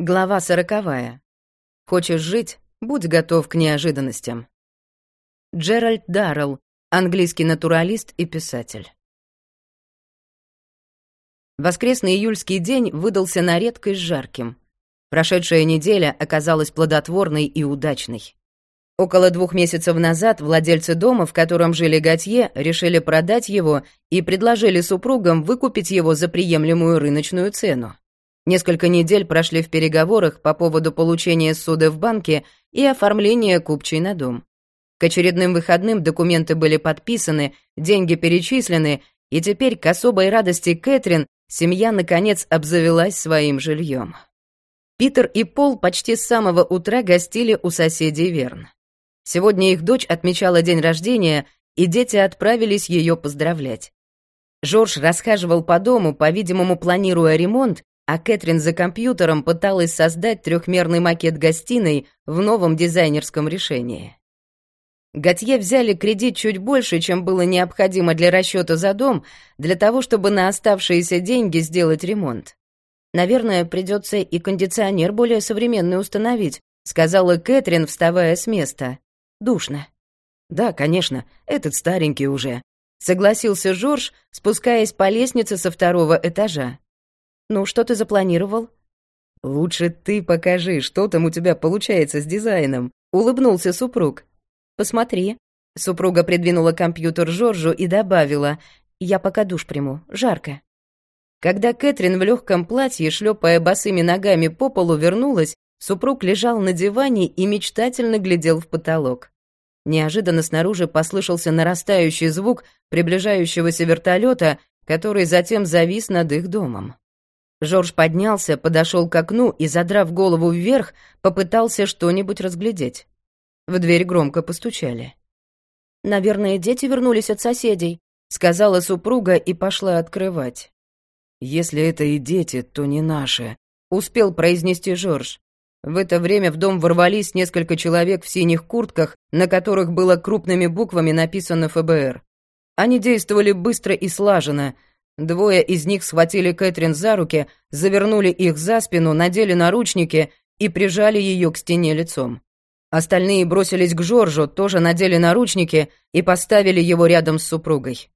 Глава сороковая. Хочешь жить? Будь готов к неожиданностям. Джеральд Даррелл, английский натуралист и писатель. Воскресный июльский день выдался на редкость жарким. Прошедшая неделя оказалась плодотворной и удачной. Около двух месяцев назад владельцы дома, в котором жили Готье, решили продать его и предложили супругам выкупить его за приемлемую рыночную цену. Несколько недель прошли в переговорах по поводу получения суды в банке и оформления купчей на дом. К очередным выходным документы были подписаны, деньги перечислены, и теперь, к особой радости Кэтрин, семья, наконец, обзавелась своим жильем. Питер и Пол почти с самого утра гостили у соседей Верн. Сегодня их дочь отмечала день рождения, и дети отправились ее поздравлять. Жорж расхаживал по дому, по-видимому, планируя ремонт, а Кэтрин за компьютером пыталась создать трехмерный макет гостиной в новом дизайнерском решении. Готье взяли кредит чуть больше, чем было необходимо для расчета за дом, для того, чтобы на оставшиеся деньги сделать ремонт. «Наверное, придется и кондиционер более современный установить», сказала Кэтрин, вставая с места. «Душно». «Да, конечно, этот старенький уже», согласился Жорж, спускаясь по лестнице со второго этажа. «Ну, что ты запланировал?» «Лучше ты покажи, что там у тебя получается с дизайном», — улыбнулся супруг. «Посмотри». Супруга придвинула компьютер Жоржу и добавила, «Я пока душ приму, жарко». Когда Кэтрин в легком платье, шлепая босыми ногами по полу, вернулась, супруг лежал на диване и мечтательно глядел в потолок. Неожиданно снаружи послышался нарастающий звук приближающегося вертолета, который затем завис над их домом. Жорж поднялся, подошел к окну и, задрав голову вверх, попытался что-нибудь разглядеть. В дверь громко постучали. «Наверное, дети вернулись от соседей», — сказала супруга и пошла открывать. «Если это и дети, то не наши», — успел произнести Жорж. В это время в дом ворвались несколько человек в синих куртках, на которых было крупными буквами написано ФБР. Они действовали быстро и слаженно — Двое из них схватили Кэтрин за руки, завернули их за спину, надели наручники и прижали ее к стене лицом. Остальные бросились к Жоржу, тоже надели наручники и поставили его рядом с супругой.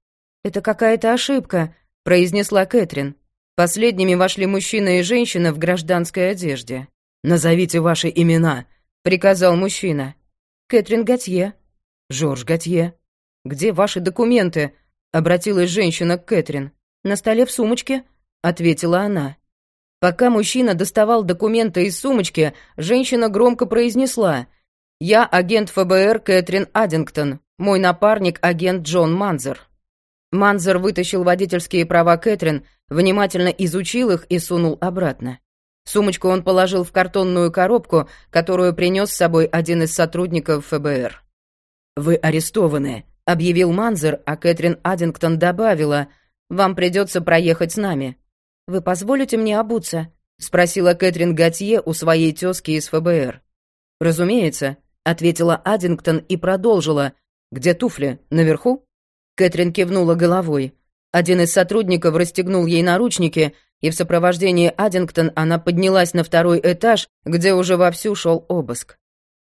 «Это какая-то ошибка», — произнесла Кэтрин. Последними вошли мужчина и женщина в гражданской одежде. «Назовите ваши имена», — приказал мужчина. «Кэтрин Готье». «Жорж Готье». «Где ваши документы?» — обратилась женщина к Кэтрин. «На столе в сумочке», — ответила она. Пока мужчина доставал документы из сумочки, женщина громко произнесла «Я агент ФБР Кэтрин Аддингтон, мой напарник агент Джон Манзер». Манзер вытащил водительские права Кэтрин, внимательно изучил их и сунул обратно. Сумочку он положил в картонную коробку, которую принес с собой один из сотрудников ФБР. «Вы арестованы», — объявил Манзер, а Кэтрин Аддингтон добавила — вам придется проехать с нами. Вы позволите мне обуться?» — спросила Кэтрин Готье у своей тёзки из ФБР. «Разумеется», — ответила Аддингтон и продолжила. «Где туфли? Наверху?» Кэтрин кивнула головой. Один из сотрудников расстегнул ей наручники, и в сопровождении Аддингтон она поднялась на второй этаж, где уже вовсю шел обыск.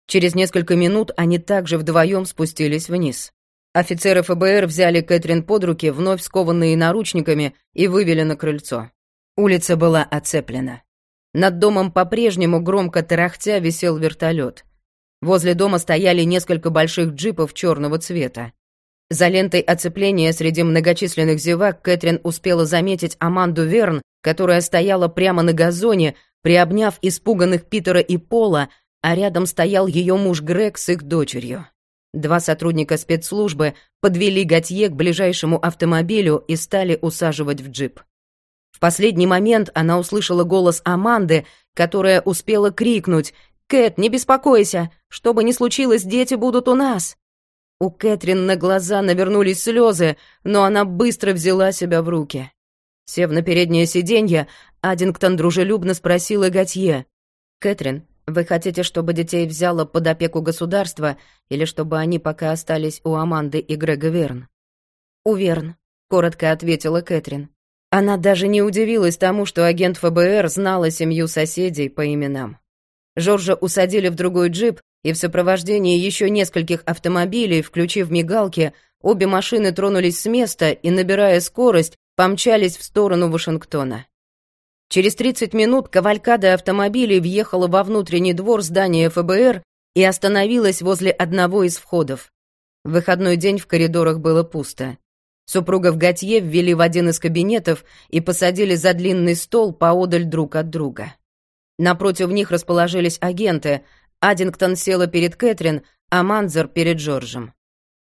Через несколько минут они также вдвоем спустились вниз. Офицеры ФБР взяли Кэтрин под руки, вновь скованные наручниками, и вывели на крыльцо. Улица была оцеплена. Над домом по-прежнему громко тарахтя висел вертолет. Возле дома стояли несколько больших джипов черного цвета. За лентой оцепления среди многочисленных зевак Кэтрин успела заметить Аманду Верн, которая стояла прямо на газоне, приобняв испуганных Питера и Пола, а рядом стоял ее муж Грег с их дочерью. Два сотрудника спецслужбы подвели Готье к ближайшему автомобилю и стали усаживать в джип. В последний момент она услышала голос Аманды, которая успела крикнуть «Кэт, не беспокойся! Что бы ни случилось, дети будут у нас!» У Кэтрин на глаза навернулись слезы, но она быстро взяла себя в руки. Сев на переднее сиденье, Аддингтон дружелюбно спросила Готье. «Кэтрин, вы хотите, чтобы детей взяло под опеку государства или чтобы они пока остались у Аманды и Грега Верн? У коротко ответила Кэтрин. Она даже не удивилась тому, что агент ФБР знала семью соседей по именам. Жоржа усадили в другой джип, и в сопровождении еще нескольких автомобилей, включив мигалки, обе машины тронулись с места и, набирая скорость, помчались в сторону Вашингтона. Через 30 минут кавалькада автомобилей въехала во внутренний двор здания ФБР и остановилась возле одного из входов. В выходной день в коридорах было пусто. Супругов Готье ввели в один из кабинетов и посадили за длинный стол поодаль друг от друга. Напротив них расположились агенты. Аддингтон села перед Кэтрин, а Манзер перед Джорджем.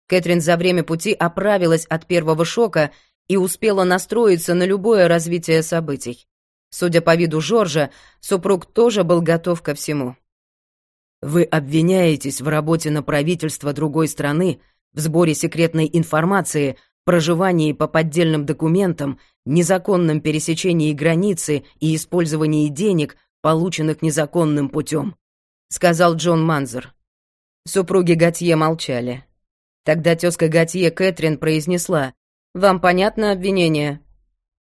Кэтрин за время пути оправилась от первого шока и успела настроиться на любое развитие событий. Судя по виду Жоржа, супруг тоже был готов ко всему. «Вы обвиняетесь в работе на правительство другой страны, в сборе секретной информации, проживании по поддельным документам, незаконном пересечении границы и использовании денег, полученных незаконным путем», — сказал Джон Манзер. Супруги Готье молчали. Тогда тезка Готье Кэтрин произнесла, «Вам понятно обвинение?»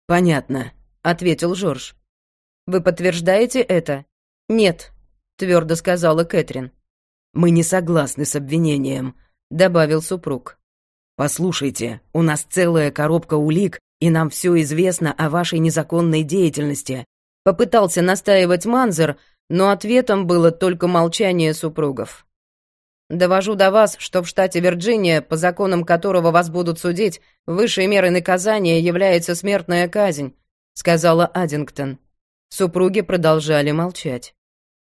«Понятно», — ответил Жорж. «Вы подтверждаете это?» «Нет», — твердо сказала Кэтрин. «Мы не согласны с обвинением», — добавил супруг. «Послушайте, у нас целая коробка улик, и нам все известно о вашей незаконной деятельности. Попытался настаивать Манзер, но ответом было только молчание супругов. «Довожу до вас, что в штате Вирджиния, по законам которого вас будут судить, высшей мерой наказания является смертная казнь», — сказала Аддингтон. Супруги продолжали молчать.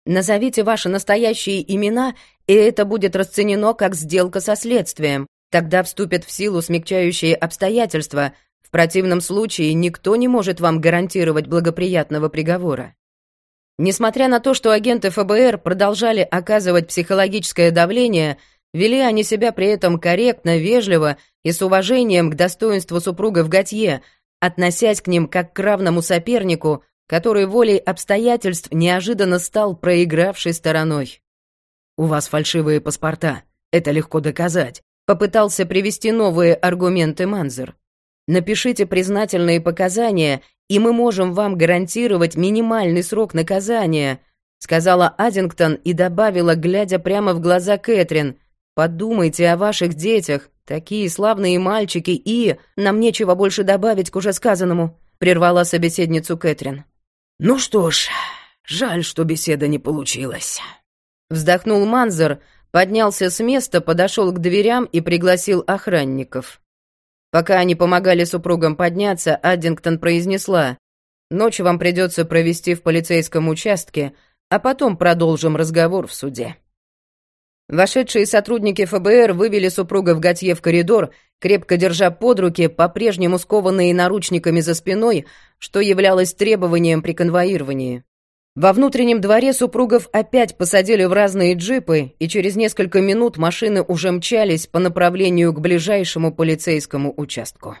«Назовите ваши настоящие имена, и это будет расценено как сделка со следствием. Тогда вступят в силу смягчающие обстоятельства, в противном случае никто не может вам гарантировать благоприятного приговора. Несмотря на то, что агенты ФБР продолжали оказывать психологическое давление, вели они себя при этом корректно, вежливо и с уважением к достоинству супругов Готье, относясь к ним как к равному сопернику, который волей обстоятельств неожиданно стал проигравшей стороной. «У вас фальшивые паспорта, это легко доказать», попытался привести новые аргументы Манзер. Напишите признательные показания, и мы можем вам гарантировать минимальный срок наказания», сказала Аддингтон и добавила, глядя прямо в глаза Кэтрин. «Подумайте о ваших детях, такие славные мальчики, и... Нам нечего больше добавить к уже сказанному», прервала собеседницу Кэтрин. «Ну что ж, жаль, что беседа не получилась». Вздохнул Манзер, поднялся с места, подошел к дверям и пригласил охранников. Пока они помогали супругам подняться, Аддингтон произнесла, «Ночь вам придется провести в полицейском участке, а потом продолжим разговор в суде». Вошедшие сотрудники ФБР вывели супругов Готье в коридор, крепко держа под руки, по-прежнему скованные наручниками за спиной, что являлось требованием при конвоировании. Во внутреннем дворе супругов опять посадили в разные джипы, и через несколько минут машины уже мчались по направлению к ближайшему полицейскому участку.